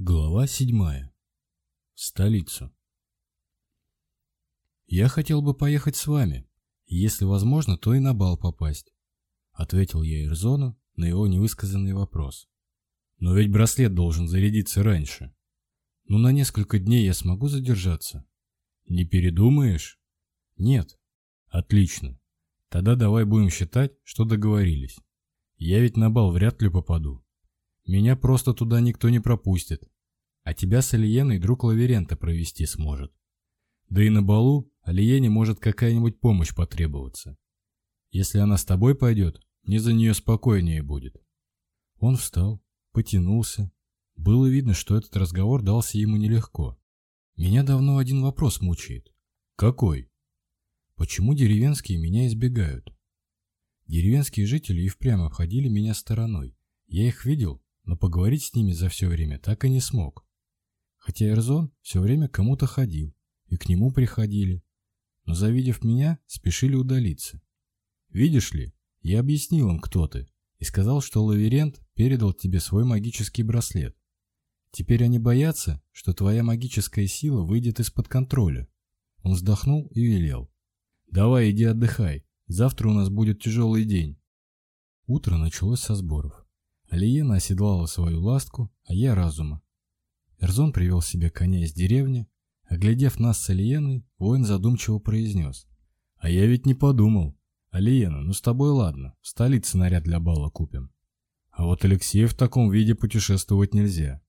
Глава седьмая. Столицу. «Я хотел бы поехать с вами. Если возможно, то и на бал попасть», — ответил я Эрзону на его невысказанный вопрос. «Но ведь браслет должен зарядиться раньше. Ну, на несколько дней я смогу задержаться». «Не передумаешь?» «Нет». «Отлично. Тогда давай будем считать, что договорились. Я ведь на бал вряд ли попаду. Меня просто туда никто не пропустит. А тебя с Алиеной друг Лаверента провести сможет. Да и на балу Алиене может какая-нибудь помощь потребоваться. Если она с тобой пойдет, мне за нее спокойнее будет». Он встал, потянулся. Было видно, что этот разговор дался ему нелегко. Меня давно один вопрос мучает. Какой? Почему деревенские меня избегают? Деревенские жители и впрямь обходили меня стороной. Я их видел, но поговорить с ними за все время так и не смог. Хотя Эрзон все время кому-то ходил, и к нему приходили, но, завидев меня, спешили удалиться. «Видишь ли, я объяснил им, кто ты, и сказал, что Лаверент передал тебе свой магический браслет. Теперь они боятся, что твоя магическая сила выйдет из-под контроля». Он вздохнул и велел. «Давай, иди отдыхай. Завтра у нас будет тяжелый день». Утро началось со сборов. Алиена оседлала свою ластку, а я разума. Эрзон привел себе коня из деревни. Оглядев нас с Алиеной, воин задумчиво произнес. «А я ведь не подумал. Алиена, ну с тобой ладно, в столице наряд для бала купим. А вот Алексею в таком виде путешествовать нельзя.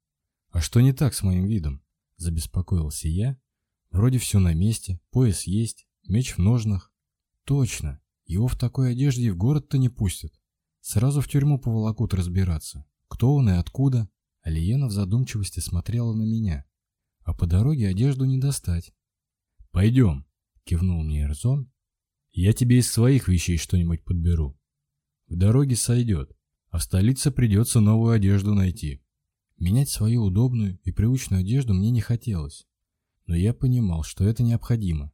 А что не так с моим видом?» Забеспокоился я. «Вроде все на месте, пояс есть, меч в ножнах. Точно, его в такой одежде и в город-то не пустят. Сразу в тюрьму поволокут разбираться. Кто он и откуда? Алиена в задумчивости смотрела на меня. А по дороге одежду не достать. «Пойдем», — кивнул мне Эрзон. «Я тебе из своих вещей что-нибудь подберу. В дороге сойдет, а в столице придется новую одежду найти». Менять свою удобную и привычную одежду мне не хотелось. Но я понимал, что это необходимо.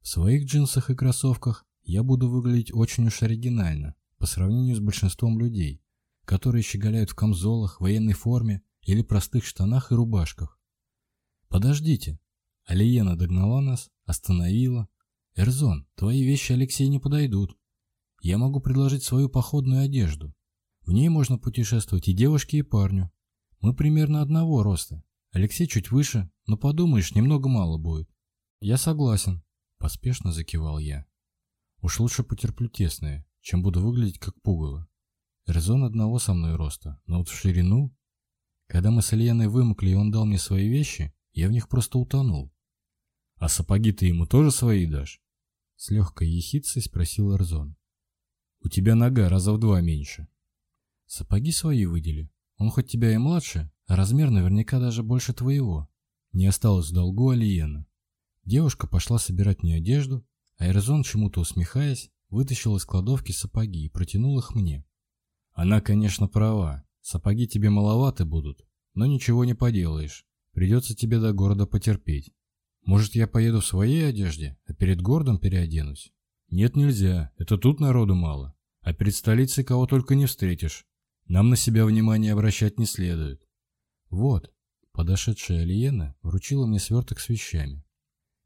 В своих джинсах и кроссовках я буду выглядеть очень уж оригинально по сравнению с большинством людей, которые щеголяют в камзолах, военной форме или простых штанах и рубашках. «Подождите!» Алиена догнала нас, остановила. «Эрзон, твои вещи Алексей не подойдут. Я могу предложить свою походную одежду. В ней можно путешествовать и девушке, и парню. Мы примерно одного роста. Алексей чуть выше, но подумаешь, немного мало будет». «Я согласен», – поспешно закивал я. «Уж лучше потерплю тесное, чем буду выглядеть как пугало. Эрзон одного со мной роста, но вот в ширину... Когда мы с Ильяной вымокли, и он дал мне свои вещи, я в них просто утонул. «А сапоги ты ему тоже свои дашь?» С легкой ехицей спросил Эрзон. «У тебя нога раза в два меньше». «Сапоги свои выдели. Он хоть тебя и младше, а размер наверняка даже больше твоего». Не осталось в долгу Алиена. Девушка пошла собирать мне одежду, а Эрзон, чему-то усмехаясь, вытащил из кладовки сапоги и протянул их мне. Она, конечно, права. Сапоги тебе маловаты будут, но ничего не поделаешь. Придется тебе до города потерпеть. Может, я поеду в своей одежде, а перед городом переоденусь? Нет, нельзя. Это тут народу мало. А перед столицей кого только не встретишь. Нам на себя внимание обращать не следует. Вот, подошедшая Алиена вручила мне сверток с вещами.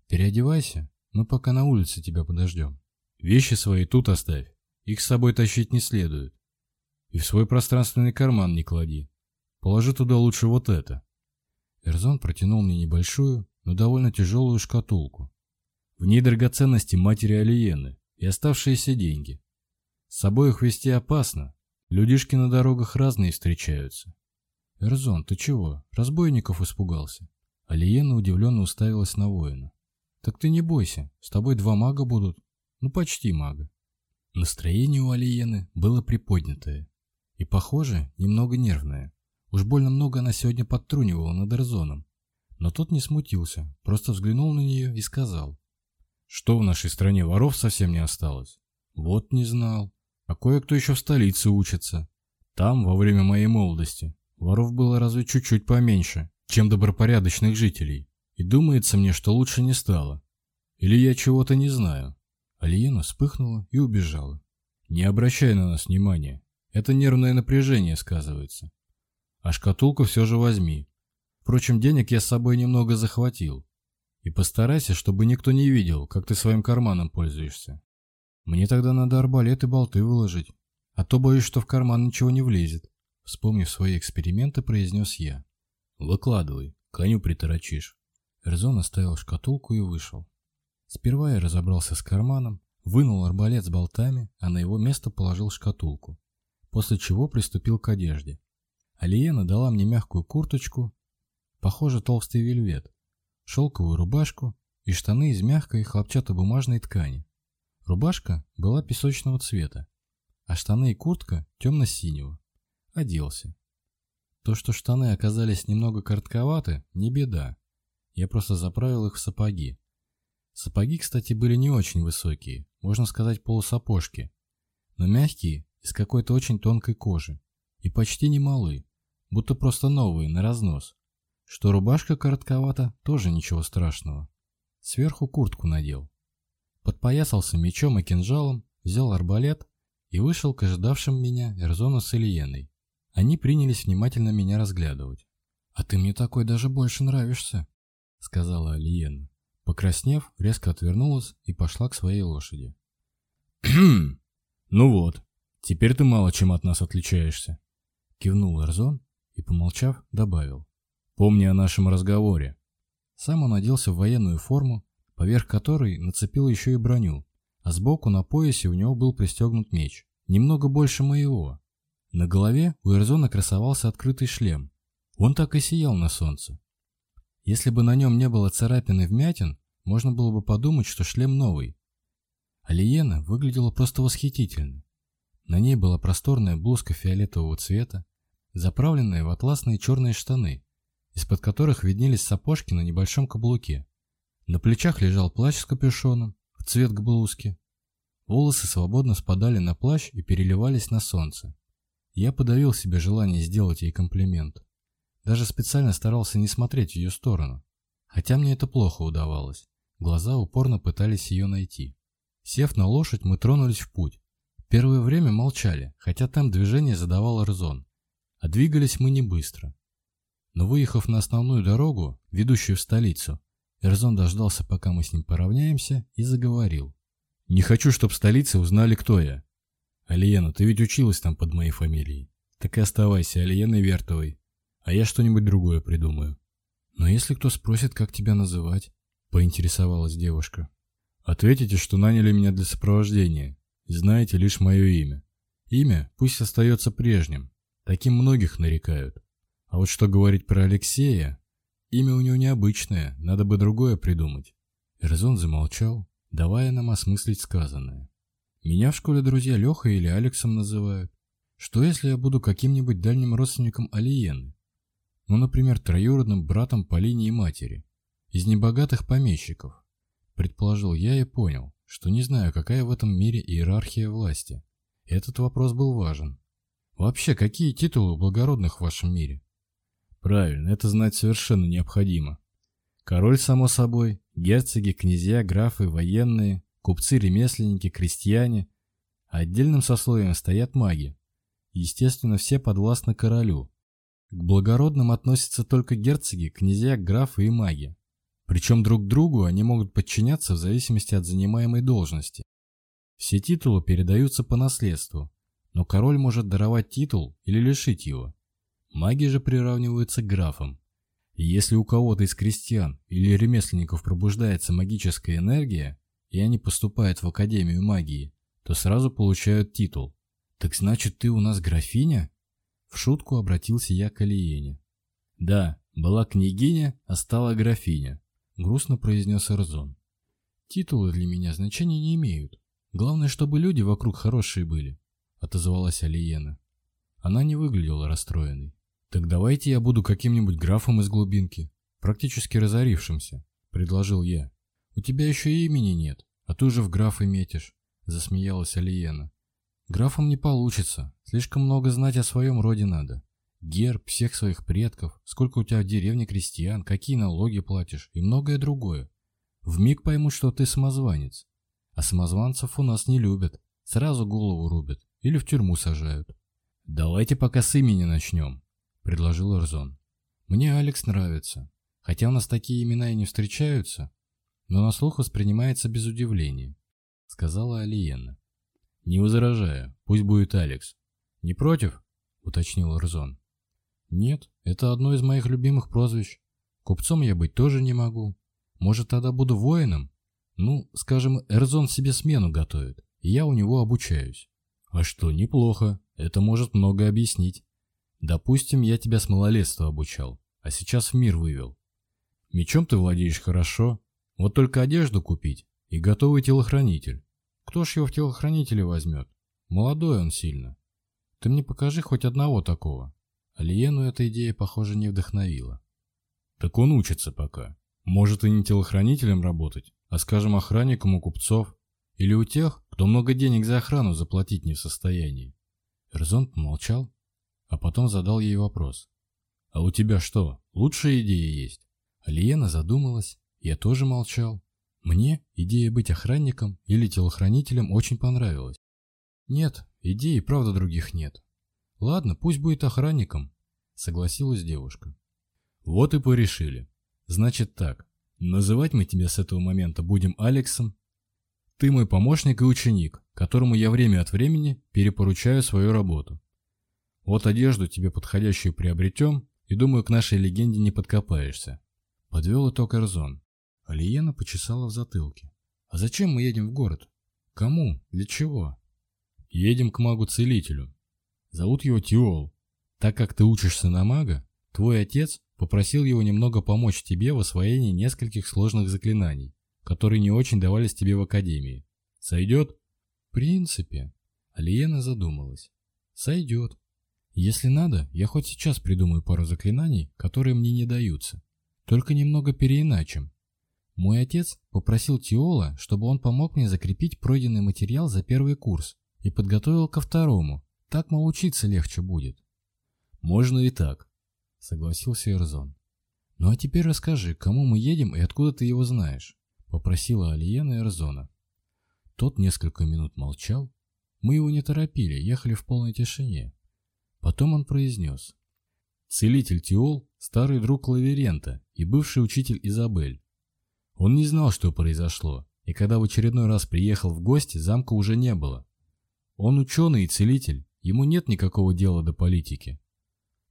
Переодевайся, мы пока на улице тебя подождем. Вещи свои тут оставь. Их с собой тащить не следует. И в свой пространственный карман не клади. Положи туда лучше вот это. Эрзон протянул мне небольшую, но довольно тяжелую шкатулку. В ней драгоценности матери Алиены и оставшиеся деньги. С собой их вести опасно. Людишки на дорогах разные встречаются. Эрзон, ты чего? Разбойников испугался? Алиена удивленно уставилась на воина. Так ты не бойся, с тобой два мага будут, ну почти мага. Настроение у Алиены было приподнятое и, похоже, немного нервное. Уж больно много она сегодня подтрунивала над Эрзоном. Но тот не смутился, просто взглянул на нее и сказал. «Что в нашей стране воров совсем не осталось?» «Вот не знал. А кое-кто еще в столице учится. Там, во время моей молодости, воров было разве чуть-чуть поменьше, чем добропорядочных жителей. И думается мне, что лучше не стало. Или я чего-то не знаю». Алиена вспыхнула и убежала. «Не обращай на нас внимания. Это нервное напряжение сказывается. А шкатулку все же возьми. Впрочем, денег я с собой немного захватил. И постарайся, чтобы никто не видел, как ты своим карманом пользуешься. Мне тогда надо арбалет и болты выложить. А то боюсь, что в карман ничего не влезет», — вспомнив свои эксперименты, произнес я. «Выкладывай, коню приторочишь». Эрзон оставил шкатулку и вышел. Сперва я разобрался с карманом, вынул арбалет с болтами, а на его место положил шкатулку, после чего приступил к одежде. Алиена дала мне мягкую курточку, похоже толстый вельвет, шелковую рубашку и штаны из мягкой хлопчатобумажной ткани. Рубашка была песочного цвета, а штаны и куртка темно-синего. Оделся. То, что штаны оказались немного коротковаты, не беда. Я просто заправил их в сапоги, Сапоги, кстати, были не очень высокие, можно сказать полусапожки, но мягкие, из какой-то очень тонкой кожи, и почти не малы, будто просто новые, на разнос. Что рубашка коротковата, тоже ничего страшного. Сверху куртку надел. Подпоясался мечом и кинжалом, взял арбалет и вышел к ожидавшим меня Эрзону с Ильеной. Они принялись внимательно меня разглядывать. «А ты мне такой даже больше нравишься», — сказала Алиена. Покраснев, резко отвернулась и пошла к своей лошади. «Ну вот, теперь ты мало чем от нас отличаешься», — кивнул Эрзон и, помолчав, добавил. «Помни о нашем разговоре». Сам он оделся в военную форму, поверх которой нацепил еще и броню, а сбоку на поясе у него был пристегнут меч, немного больше моего. На голове у Эрзона красовался открытый шлем. Он так и сиял на солнце. Если бы на нем не было царапин и вмятин, можно было бы подумать, что шлем новый. Алиена выглядела просто восхитительно. На ней была просторная блузка фиолетового цвета, заправленные в атласные черные штаны, из-под которых виднелись сапожки на небольшом каблуке. На плечах лежал плащ с капюшоном, в цвет к блузке. Волосы свободно спадали на плащ и переливались на солнце. Я подавил себе желание сделать ей комплимент. Даже специально старался не смотреть в ее сторону. Хотя мне это плохо удавалось. Глаза упорно пытались ее найти. Сев на лошадь, мы тронулись в путь. Первое время молчали, хотя там движение задавало Рзон. А двигались мы не быстро. Но выехав на основную дорогу, ведущую в столицу, Эрзон дождался, пока мы с ним поравняемся, и заговорил. «Не хочу, чтобы столицы узнали, кто я. Алиена, ты ведь училась там под моей фамилией. Так и оставайся Алиеной Вертовой а я что-нибудь другое придумаю. Но если кто спросит, как тебя называть, поинтересовалась девушка. Ответите, что наняли меня для сопровождения и знаете лишь мое имя. Имя пусть остается прежним, таким многих нарекают. А вот что говорить про Алексея, имя у него необычное, надо бы другое придумать. Эрзон замолчал, давая нам осмыслить сказанное. Меня в школе друзья Леха или Алексом называют. Что если я буду каким-нибудь дальним родственником Алиены? ну, например, троюродным братом по линии матери, из небогатых помещиков. Предположил я и понял, что не знаю, какая в этом мире иерархия власти. Этот вопрос был важен. Вообще, какие титулы у благородных в вашем мире? Правильно, это знать совершенно необходимо. Король, само собой, герцоги, князья, графы, военные, купцы, ремесленники, крестьяне. А отдельным сословием стоят маги. Естественно, все подвластны королю, к благородным относятся только герцоги, князья, графы и маги. Причем друг другу они могут подчиняться в зависимости от занимаемой должности. Все титулы передаются по наследству, но король может даровать титул или лишить его. Маги же приравниваются к графам. И если у кого-то из крестьян или ремесленников пробуждается магическая энергия, и они поступают в Академию магии, то сразу получают титул. «Так значит, ты у нас графиня?» В шутку обратился я к Алиене. «Да, была княгиня, а стала графиня», — грустно произнес Эрзон. «Титулы для меня значения не имеют. Главное, чтобы люди вокруг хорошие были», — отозвалась Алиена. Она не выглядела расстроенной. «Так давайте я буду каким-нибудь графом из глубинки, практически разорившимся», — предложил я. «У тебя еще и имени нет, а ты уже в графы метишь», — засмеялась Алиена. Графом не получится. Слишком много знать о своем роде надо. Герб всех своих предков, сколько у тебя в деревне крестьян, какие налоги платишь и многое другое. В миг поймут, что ты самозванец. А самозванцев у нас не любят. Сразу голову рубят или в тюрьму сажают. «Давайте пока с имени начнем», – предложил Эрзон. «Мне Алекс нравится. Хотя у нас такие имена и не встречаются, но на слух воспринимается без удивления», – сказала Алиена. «Не возражаю. Пусть будет Алекс». «Не против?» – уточнил Эрзон. «Нет, это одно из моих любимых прозвищ. Купцом я быть тоже не могу. Может, тогда буду воином? Ну, скажем, Эрзон себе смену готовит, и я у него обучаюсь». «А что, неплохо. Это может многое объяснить. Допустим, я тебя с малолетства обучал, а сейчас в мир вывел. Мечом ты владеешь хорошо, вот только одежду купить и готовый телохранитель кто ж его в телохранители возьмет? Молодой он сильно. Ты мне покажи хоть одного такого. Алиену эта идея, похоже, не вдохновила. Так он учится пока. Может и не телохранителем работать, а, скажем, охранником у купцов. Или у тех, кто много денег за охрану заплатить не в состоянии. Эрзон помолчал, а потом задал ей вопрос. «А у тебя что, лучшая идея есть?» Алиена задумалась, я тоже молчал, мне идея быть охранником или телохранителем очень понравилась. Нет, идей и правда других нет. Ладно, пусть будет охранником, согласилась девушка. Вот и порешили. Значит так, называть мы тебя с этого момента будем Алексом. Ты мой помощник и ученик, которому я время от времени перепоручаю свою работу. Вот одежду тебе подходящую приобретем, и думаю, к нашей легенде не подкопаешься. Подвел итог Эрзон. Алиена почесала в затылке. «А зачем мы едем в город? Кому? Для чего?» «Едем к магу-целителю. Зовут его Тиол. Так как ты учишься на мага, твой отец попросил его немного помочь тебе в освоении нескольких сложных заклинаний, которые не очень давались тебе в академии. Сойдет?» «В принципе...» Алиена задумалась. «Сойдет. Если надо, я хоть сейчас придумаю пару заклинаний, которые мне не даются. Только немного переиначим, мой отец попросил Тиола, чтобы он помог мне закрепить пройденный материал за первый курс и подготовил ко второму. Так, мол, учиться легче будет. Можно и так, согласился Эрзон. Ну а теперь расскажи, к кому мы едем и откуда ты его знаешь, попросила Алиена Эрзона. Тот несколько минут молчал. Мы его не торопили, ехали в полной тишине. Потом он произнес. Целитель Тиол – старый друг Лаверента и бывший учитель Изабель. Он не знал, что произошло, и когда в очередной раз приехал в гости, замка уже не было. Он ученый и целитель, ему нет никакого дела до политики.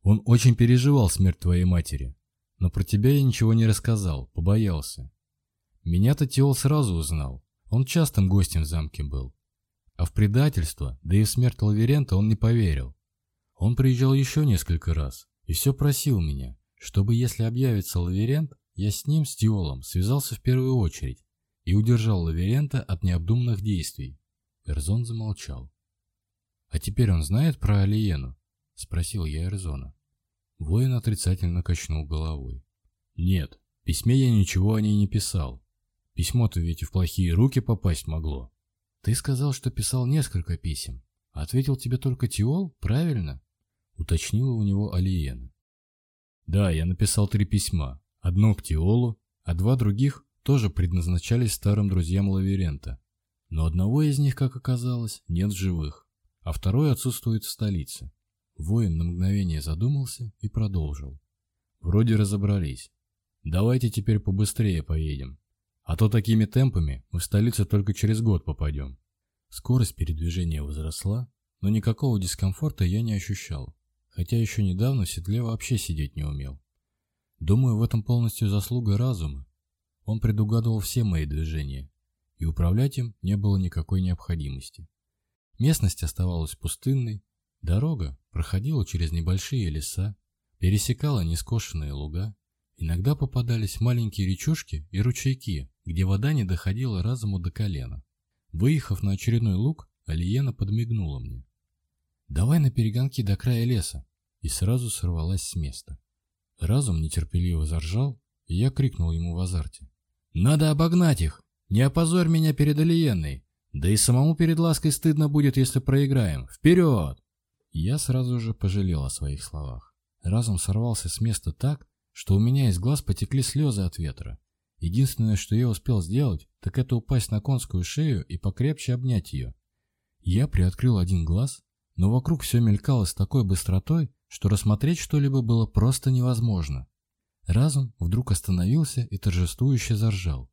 Он очень переживал смерть твоей матери, но про тебя я ничего не рассказал, побоялся. Меня-то Теол сразу узнал, он частым гостем в замке был. А в предательство, да и в смерть Лаверента он не поверил. Он приезжал еще несколько раз и все просил меня, чтобы если объявится Лаверент, я с ним, с Тиолом связался в первую очередь и удержал Лаверента от необдуманных действий. Эрзон замолчал. «А теперь он знает про Алиену?» — спросил я Эрзона. Воин отрицательно качнул головой. «Нет, в письме я ничего о ней не писал. Письмо-то ведь и в плохие руки попасть могло». «Ты сказал, что писал несколько писем. А ответил тебе только Тиол, правильно?» — уточнила у него Алиена. «Да, я написал три письма. Одно Птиолу, а два других тоже предназначались старым друзьям Лаверента. Но одного из них, как оказалось, нет в живых, а второй отсутствует в столице. Воин на мгновение задумался и продолжил. Вроде разобрались. Давайте теперь побыстрее поедем. А то такими темпами мы в столицу только через год попадем. Скорость передвижения возросла, но никакого дискомфорта я не ощущал, хотя еще недавно в седле вообще сидеть не умел. Думаю, в этом полностью заслуга разума. Он предугадывал все мои движения, и управлять им не было никакой необходимости. Местность оставалась пустынной, дорога проходила через небольшие леса, пересекала нескошенные луга, иногда попадались маленькие речушки и ручейки, где вода не доходила разуму до колена. Выехав на очередной луг, Алиена подмигнула мне. «Давай на перегонки до края леса!» и сразу сорвалась с места. Разум нетерпеливо заржал, и я крикнул ему в азарте. «Надо обогнать их! Не опозорь меня перед Алиенной! Да и самому перед Лаской стыдно будет, если проиграем! Вперед!» Я сразу же пожалел о своих словах. Разум сорвался с места так, что у меня из глаз потекли слезы от ветра. Единственное, что я успел сделать, так это упасть на конскую шею и покрепче обнять ее. Я приоткрыл один глаз, но вокруг все мелькало с такой быстротой, что рассмотреть что-либо было просто невозможно. Разум вдруг остановился и торжествующе заржал.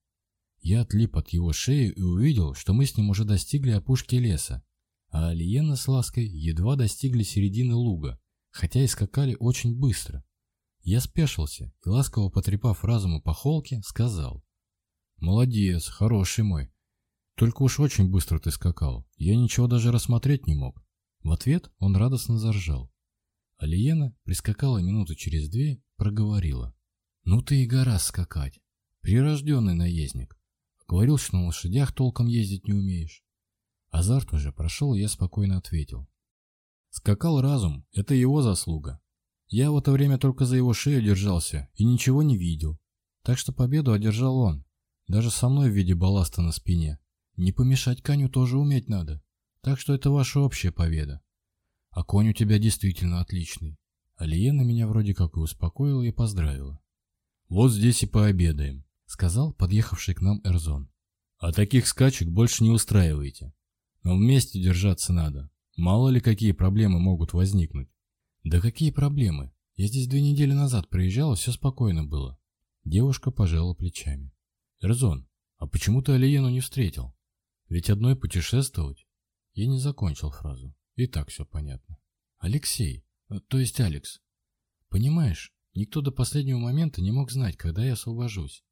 Я отлип от его шеи и увидел, что мы с ним уже достигли опушки леса, а Алиена с Лаской едва достигли середины луга, хотя и скакали очень быстро. Я спешился и, ласково потрепав разуму по холке, сказал. «Молодец, хороший мой. Только уж очень быстро ты скакал. Я ничего даже рассмотреть не мог». В ответ он радостно заржал. Алиена прискакала минуту через две, проговорила. «Ну ты и гора скакать! Прирожденный наездник! Говорил, что на лошадях толком ездить не умеешь!» Азарт уже прошел, я спокойно ответил. «Скакал разум, это его заслуга. Я в это время только за его шею держался и ничего не видел. Так что победу одержал он, даже со мной в виде балласта на спине. Не помешать коню тоже уметь надо. Так что это ваша общая победа. А конь у тебя действительно отличный. Алиена меня вроде как и успокоила и поздравила. Вот здесь и пообедаем, сказал подъехавший к нам Эрзон. А таких скачек больше не устраивайте. Но вместе держаться надо. Мало ли какие проблемы могут возникнуть. Да какие проблемы? Я здесь две недели назад приезжала, все спокойно было. Девушка пожала плечами. Эрзон, а почему ты Алиену не встретил? Ведь одной путешествовать? Я не закончил фразу. И так все понятно. Алексей, э, то есть Алекс. Понимаешь, никто до последнего момента не мог знать, когда я освобожусь.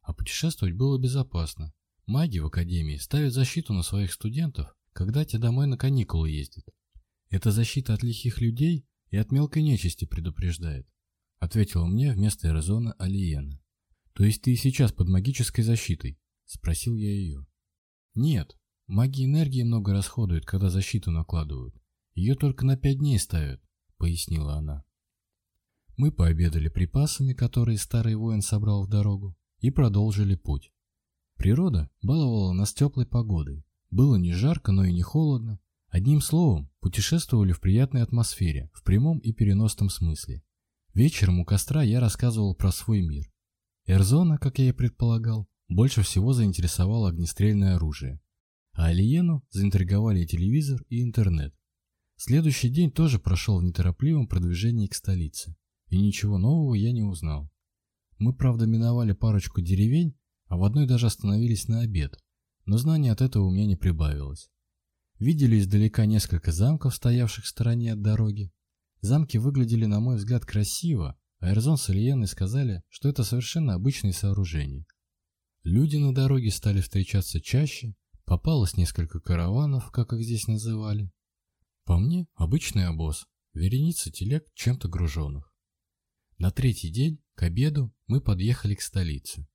А путешествовать было безопасно. Маги в Академии ставят защиту на своих студентов, когда те домой на каникулы ездят. Это защита от лихих людей и от мелкой нечисти предупреждает, ответила мне вместо Эрзона Алиена. То есть ты и сейчас под магической защитой? Спросил я ее. Нет, Маги энергии много расходуют, когда защиту накладывают. Ее только на пять дней ставят, пояснила она. Мы пообедали припасами, которые старый воин собрал в дорогу, и продолжили путь. Природа баловала нас теплой погодой. Было не жарко, но и не холодно. Одним словом, путешествовали в приятной атмосфере, в прямом и переносном смысле. Вечером у костра я рассказывал про свой мир. Эрзона, как я и предполагал, больше всего заинтересовало огнестрельное оружие а Алиену заинтриговали телевизор, и интернет. Следующий день тоже прошел в неторопливом продвижении к столице, и ничего нового я не узнал. Мы, правда, миновали парочку деревень, а в одной даже остановились на обед, но знаний от этого у меня не прибавилось. Видели издалека несколько замков, стоявших в стороне от дороги. Замки выглядели, на мой взгляд, красиво, а Эрзон с Ильяной сказали, что это совершенно обычные сооружения. Люди на дороге стали встречаться чаще, Попалось несколько караванов, как их здесь называли. По мне, обычный обоз, вереница телег чем-то груженных. На третий день, к обеду, мы подъехали к столице.